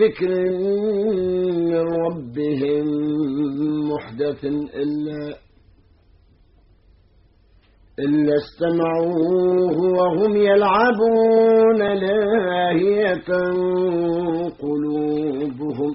ذكر من ربهم محدث إلا إلا استمعوه وهم يلعبون لاهية قلوبهم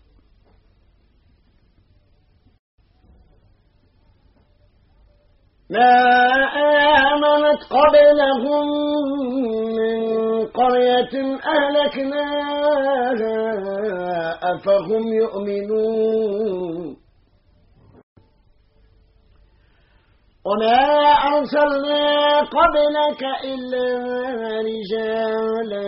ما آمنت قبلهم من قرية أهلكناها أفهم يؤمنون. وما أرسلنا قبلك إلا رجالا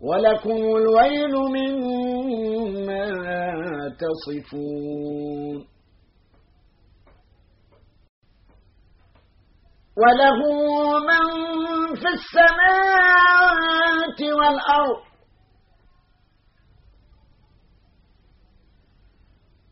ولكم الويل مما تصفون. وله من في السماوات والأرض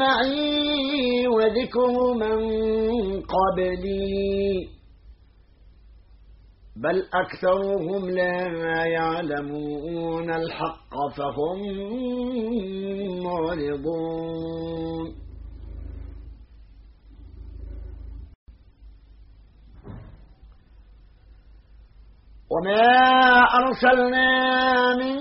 معي وذكر من قبلي. بل أكثرهم لا يعلمون الحق فهم معرضون. وما أرسلنا من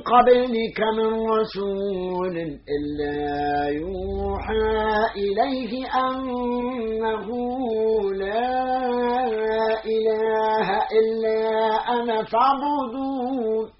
قبلك من رسول إلا يوحى إليه أنه لا إله إلا أنا فاعبدون.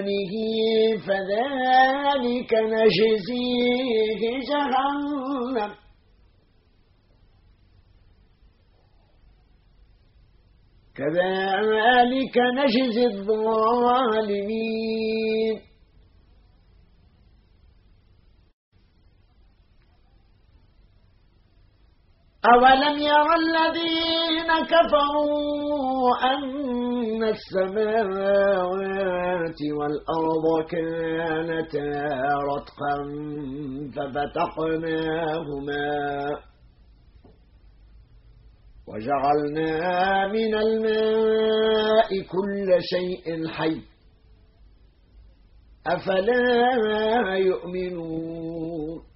دونه فذلك نجزيه جهنم. كذلك نجزي الظالمين. أولم يرى الذين كفروا أن السماوات والأرض كانتا رتقا ففتحناهما وجعلنا من الماء كل شيء حي أفلا يؤمنون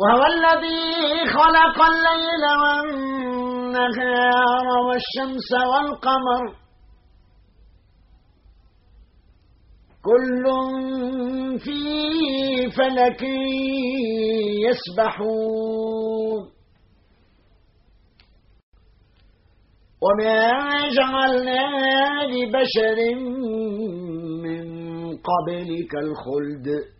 وهو الذي خلق الليل والنهار والشمس والقمر. كل في فلك يسبحون. وما جعلنا لبشر من قبلك الخلد.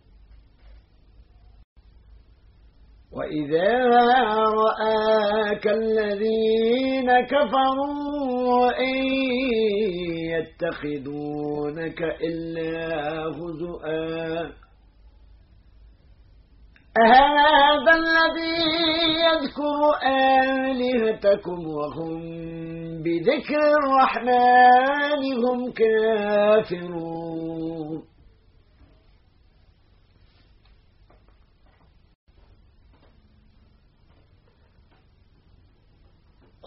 وإذا رآك الذين كفروا إن يتخذونك إلا هزؤا أهذا الذي يذكر آلهتكم وهم بذكر الرحمن هم كافرون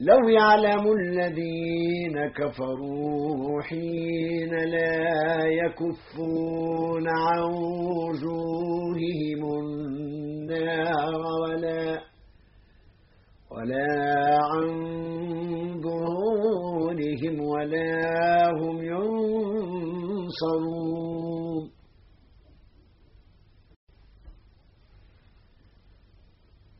لو يعلم الذين كفروا حين لا يكفون عن وجوههم النار ولا ولا عن ظهورهم ولا هم ينصرون.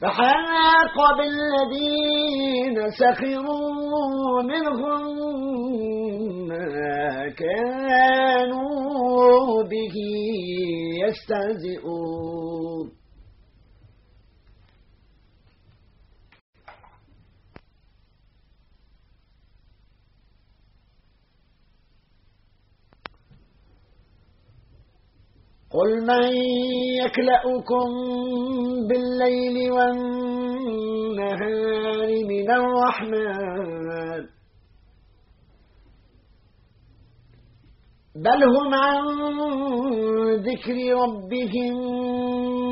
فحاق بالذين سخروا منهم ما كانوا به يستهزئون. قل من يكلأكم بالليل والنهار من الرحمن بل هم عن ذكر ربهم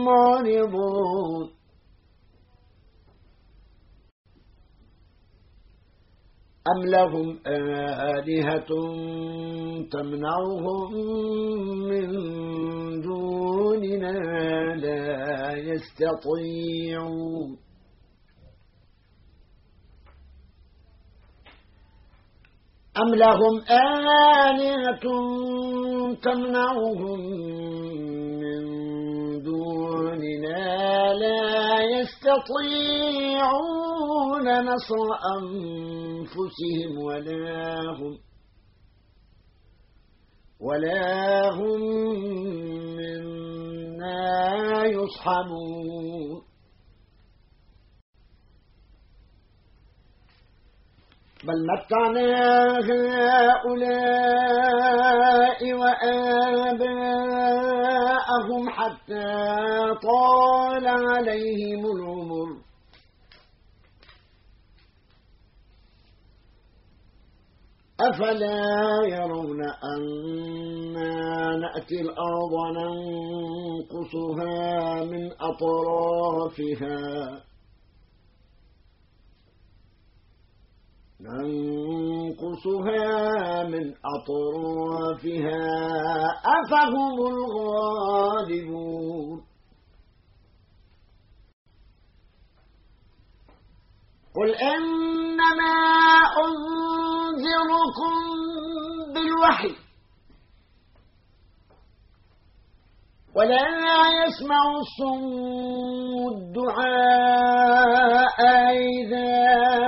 معرضون أم لهم آلهة تمنعهم من دوننا لا يستطيعون؟ أم لهم آلهة تمنعهم من يستطيعون نصر أنفسهم ولا هم ولا هم منا يصحبون. بل متعنا هؤلاء وآباءهم حتى طال عليهم العمر. أفلا يرون أنا نأتي الأرض ننقصها من أطرافها. ننقصها من أطرافها أفهم الغالبون. قل إنما أنذركم بالوحي. ولا يسمع الصم الدعاء إذا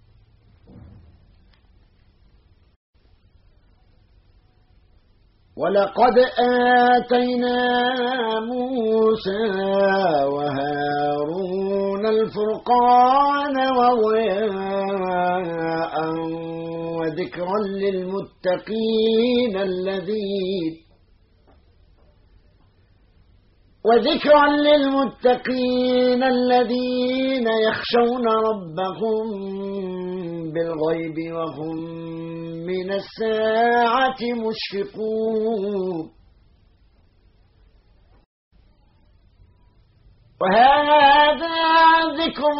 ولقد آتينا موسى وهارون الفرقان وضياء وذكرا للمتقين الذين وذكرا للمتقين الذين يخشون ربهم بالغيب وهم من الساعة مشفقون. وهذا ذكر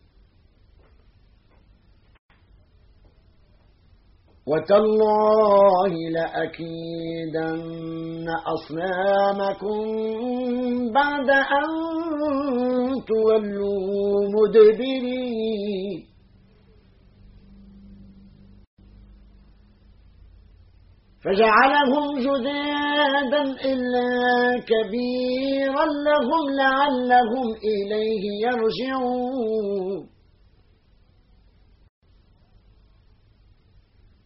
وتالله لأكيدن أصنامكم بعد أن تولوا مدبرين. فجعلهم جدادا إلا كبيرا لهم لعلهم إليه يرجعون.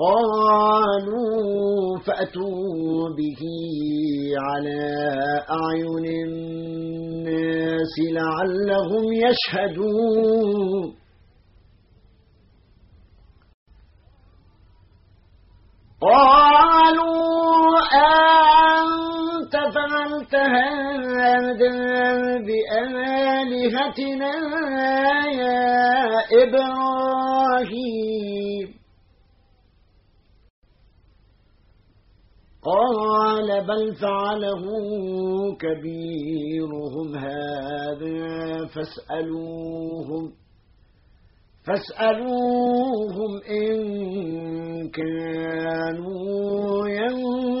قالوا فأتوا به على أعين الناس لعلهم يشهدون. قالوا أنت فعلت هذا بآلهتنا يا إبراهيم؟ قال بل فعله كبيرهم هذا فاسألوهم فاسألوهم إن كانوا ينطقون.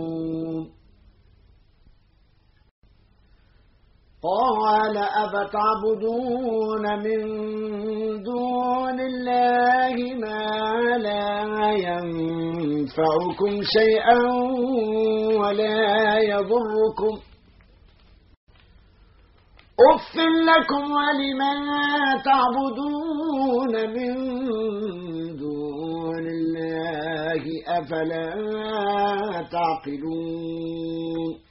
قال أفتعبدون من دون الله ما لا ينفعكم شيئا ولا يضركم. أف لكم ولما تعبدون من دون الله أفلا تعقلون.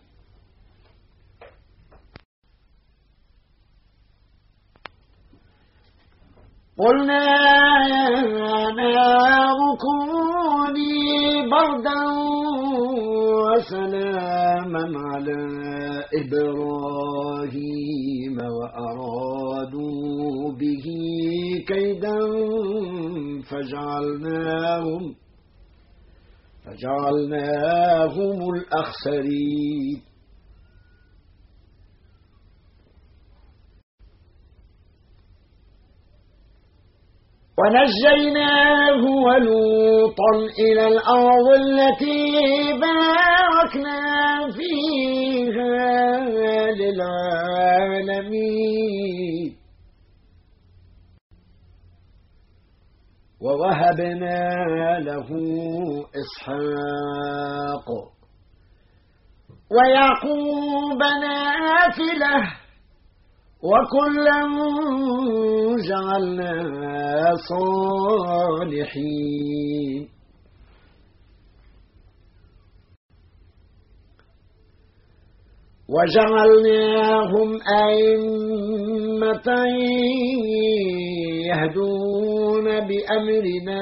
قلنا يا نار كوني بردا وسلاما على إبراهيم وأرادوا به كيدا فجعلناهم فجعلناهم الأخسرين. ونجيناه ولوطا إلى الأرض التي باركنا فيها للعالمين. ووهبنا له إسحاق. ويعقوب نافلة. وكلا جعلنا صالحين. وجعلناهم أئمة يهدون بأمرنا.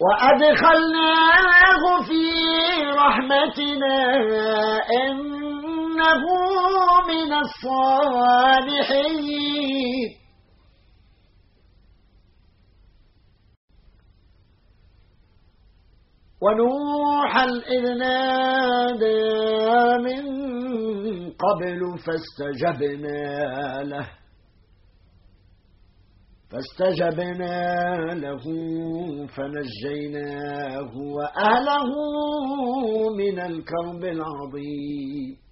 وأدخلناه في رحمتنا إنه من الصالحين. ونوحا إذ نادى من قبل فاستجبنا له. فاستجبنا له فنجيناه وأهله من الكرب العظيم.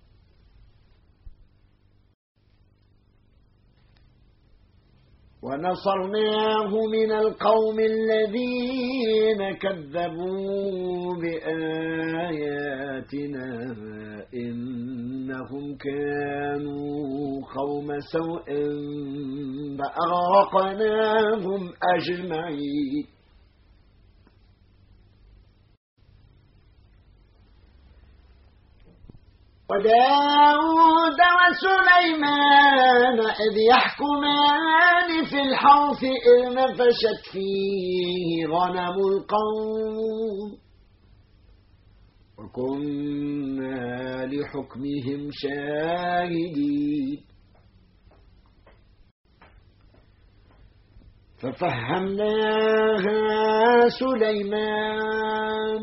ونصرناه من القوم الذين كذبوا بآياتنا إنهم كانوا قوم سوء فأغرقناهم أجمعين. وداود وسليمان إذ يحكمان في الحوث إذ نفشت فيه غنم القوم. وكنا لحكمهم شاهدين. ففهمناها سليمان.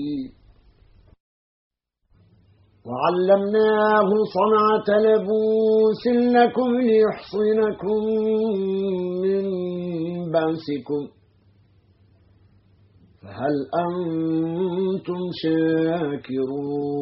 وعلمناه صنعة لبوس لكم ليحصنكم من بأسكم. فهل أنتم شاكرون؟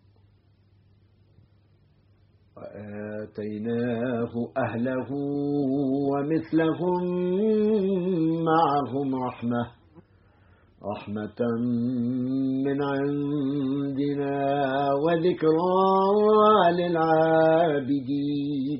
وآتيناه أهله ومثلهم معهم رحمة رحمة من عندنا وذكرى للعابدين.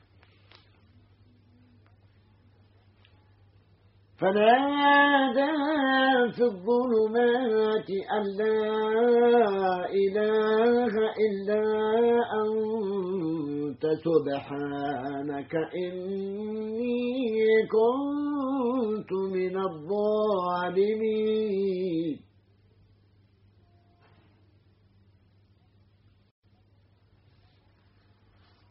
فنادى في الظلمات أن لا إله إلا أنت سبحانك إني كنت من الظالمين.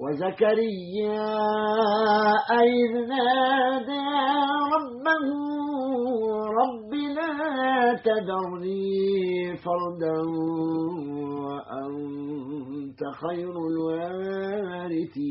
وزكريا إذ نادى ربه رب لا تذرني فردا وأنت خير الوارثين.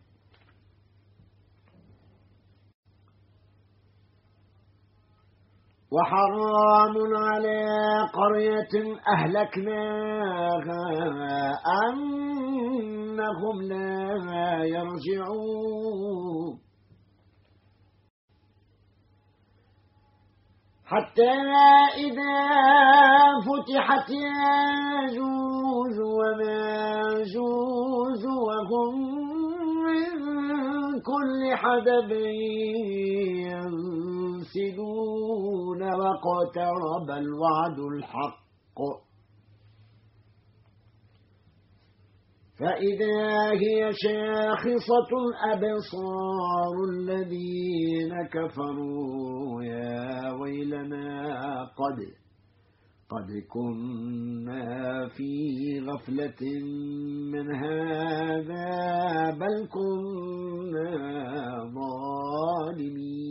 وحرام على قرية أهلكناها أنهم لا يرجعون. حتى إذا فتحت ياجوج وماجوج وهم من كل حدب ينسلون واقترب الوعد الحق. فإذا هي شاخصة أبصار الذين كفروا يا ويلنا قد قد كنا في غفلة من هذا بل كنا ظالمين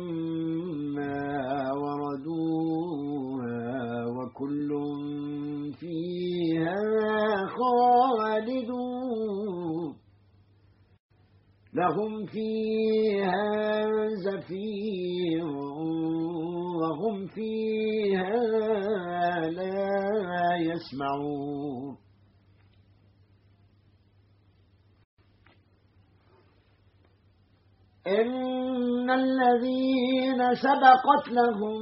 خالدون. لهم فيها زفير وهم فيها لا يسمعون. إن الذين سبقت لهم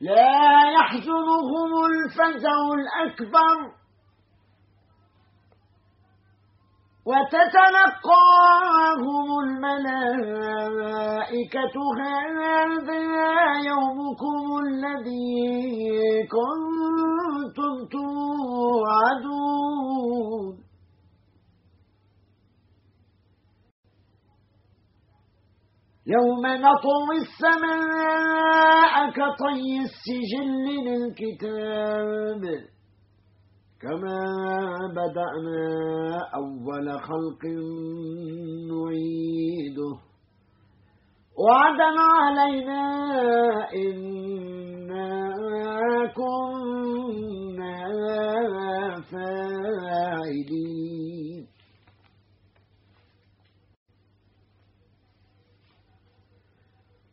لا يحزنهم الفزع الأكبر. وتتلقاهم الملائكة هذا يومكم الذي كنتم توعدون. يوم نطوي السماء كطي السجل للكتاب كما بدأنا أول خلق نعيده. وعدا علينا إنا كنا فاعلين.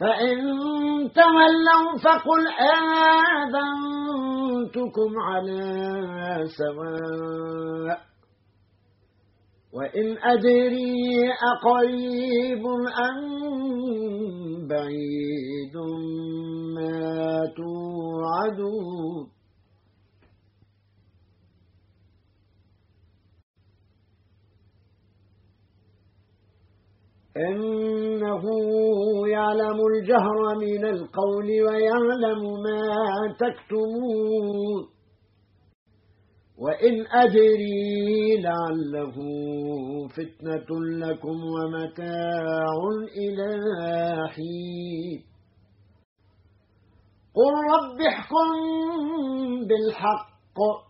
فإن تولوا فقل آذنتكم على سواء وإن أدري أقريب أم بعيد ما توعدون إنه يعلم الجهر من القول ويعلم ما تكتمون. وإن أدري لعله فتنة لكم ومتاع إلى حين. قل رب احكم بالحق.